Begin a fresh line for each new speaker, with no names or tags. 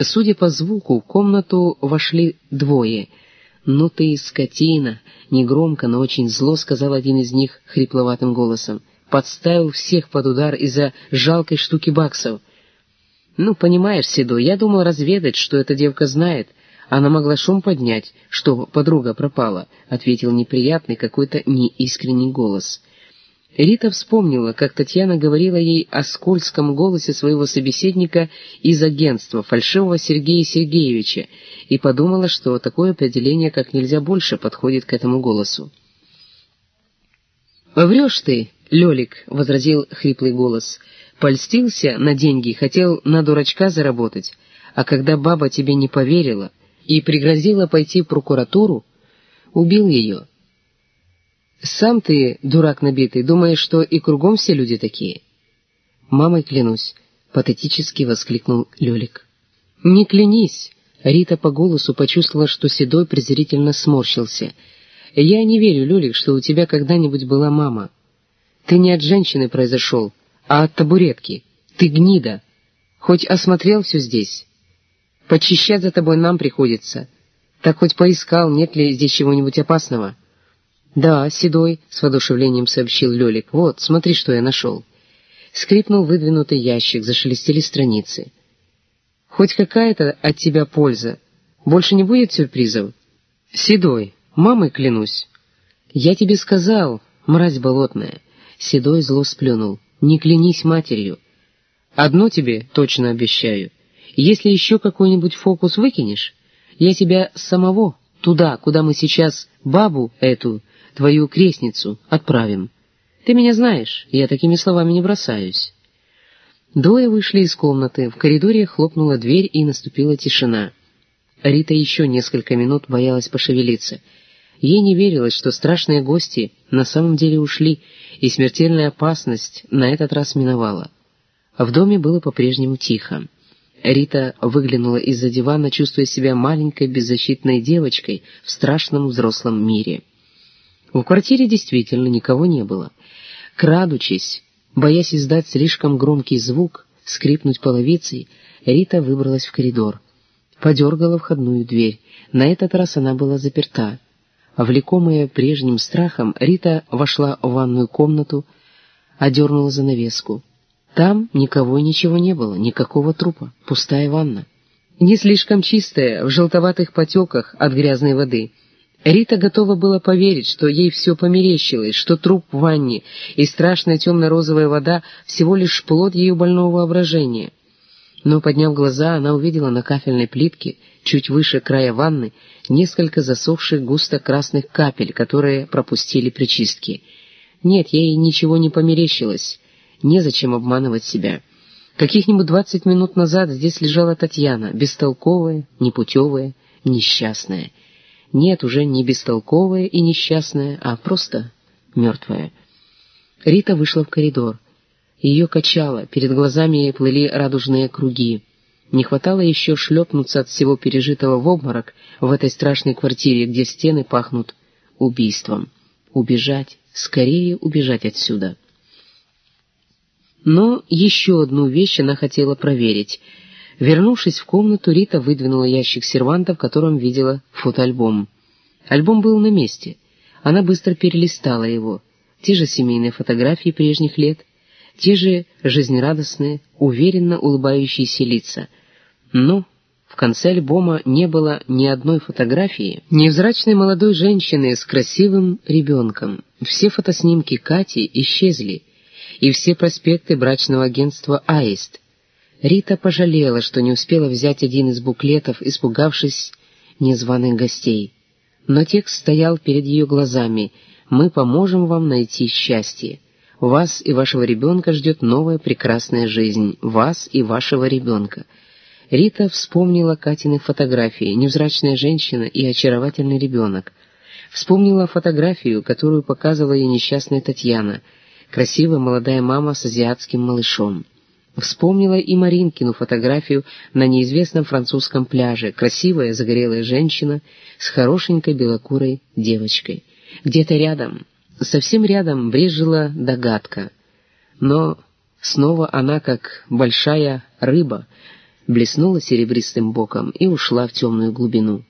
Судя по звуку, в комнату вошли двое. «Ну ты скотина!» — негромко, но очень зло сказал один из них хрипловатым голосом. «Подставил всех под удар из-за жалкой штуки баксов». «Ну, понимаешь, Седой, я думал разведать, что эта девка знает. Она могла шум поднять, что подруга пропала», — ответил неприятный какой-то неискренний голос. Рита вспомнила, как Татьяна говорила ей о скользком голосе своего собеседника из агентства, фальшивого Сергея Сергеевича, и подумала, что такое определение как нельзя больше подходит к этому голосу. «Врешь ты, Лёлик», — возразил хриплый голос, — «польстился на деньги, хотел на дурачка заработать, а когда баба тебе не поверила и пригрозила пойти в прокуратуру, убил ее». Сам ты, дурак набитый, думаешь, что и кругом все люди такие? Мамой клянусь, патетически воскликнул Лёлик. Не клянись! Рита по голосу почувствовала, что Седой презрительно сморщился. Я не верю, Лёлик, что у тебя когда-нибудь была мама. Ты не от женщины произошел, а от табуретки. Ты гнида. Хоть осмотрел все здесь. Почищать за тобой нам приходится. Так хоть поискал, нет ли здесь чего-нибудь опасного. «Да, седой», — с воодушевлением сообщил Лёлик. «Вот, смотри, что я нашел». Скрипнул выдвинутый ящик, зашелестели страницы. «Хоть какая-то от тебя польза. Больше не будет сюрпризов?» «Седой, мамой клянусь». «Я тебе сказал, мразь болотная». Седой зло сплюнул. «Не клянись матерью. Одно тебе точно обещаю. Если еще какой-нибудь фокус выкинешь, я тебя самого туда, куда мы сейчас бабу эту твою крестницу отправим. Ты меня знаешь, я такими словами не бросаюсь». Двое вышли из комнаты, в коридоре хлопнула дверь и наступила тишина. Рита еще несколько минут боялась пошевелиться. Ей не верилось, что страшные гости на самом деле ушли, и смертельная опасность на этот раз миновала. В доме было по-прежнему тихо. Рита выглянула из-за дивана, чувствуя себя маленькой беззащитной девочкой в страшном взрослом мире. В квартире действительно никого не было. Крадучись, боясь издать слишком громкий звук, скрипнуть половицей, Рита выбралась в коридор. Подергала входную дверь. На этот раз она была заперта. Влекомая прежним страхом, Рита вошла в ванную комнату, одернула занавеску. Там никого и ничего не было, никакого трупа, пустая ванна. Не слишком чистая, в желтоватых потеках от грязной воды — Рита готова была поверить, что ей все померещилось, что труп в ванне и страшная темно-розовая вода всего лишь плод ее больного воображения. Но, подняв глаза, она увидела на кафельной плитке, чуть выше края ванны, несколько засохших густо-красных капель, которые пропустили при чистке. Нет, ей ничего не померещилось, незачем обманывать себя. Каких-нибудь двадцать минут назад здесь лежала Татьяна, бестолковая, непутевая, несчастная. Нет, уже не бестолковая и несчастная, а просто мертвая. Рита вышла в коридор. Ее качало, перед глазами плыли радужные круги. Не хватало еще шлепнуться от всего пережитого в обморок в этой страшной квартире, где стены пахнут убийством. Убежать, скорее убежать отсюда. Но еще одну вещь она хотела проверить — Вернувшись в комнату, Рита выдвинула ящик серванта, в котором видела фотоальбом. Альбом был на месте. Она быстро перелистала его. Те же семейные фотографии прежних лет, те же жизнерадостные, уверенно улыбающиеся лица. Но в конце альбома не было ни одной фотографии невзрачной молодой женщины с красивым ребенком. Все фотоснимки Кати исчезли, и все проспекты брачного агентства «Аист», Рита пожалела, что не успела взять один из буклетов, испугавшись незваных гостей. Но текст стоял перед ее глазами «Мы поможем вам найти счастье. Вас и вашего ребенка ждет новая прекрасная жизнь. Вас и вашего ребенка». Рита вспомнила Катины фотографии, невзрачная женщина и очаровательный ребенок. Вспомнила фотографию, которую показывала ей несчастная Татьяна, красивая молодая мама с азиатским малышом. Вспомнила и Маринкину фотографию на неизвестном французском пляже, красивая загорелая женщина с хорошенькой белокурой девочкой. Где-то рядом, совсем рядом брежила догадка. Но снова она, как большая рыба, блеснула серебристым боком и ушла в темную глубину.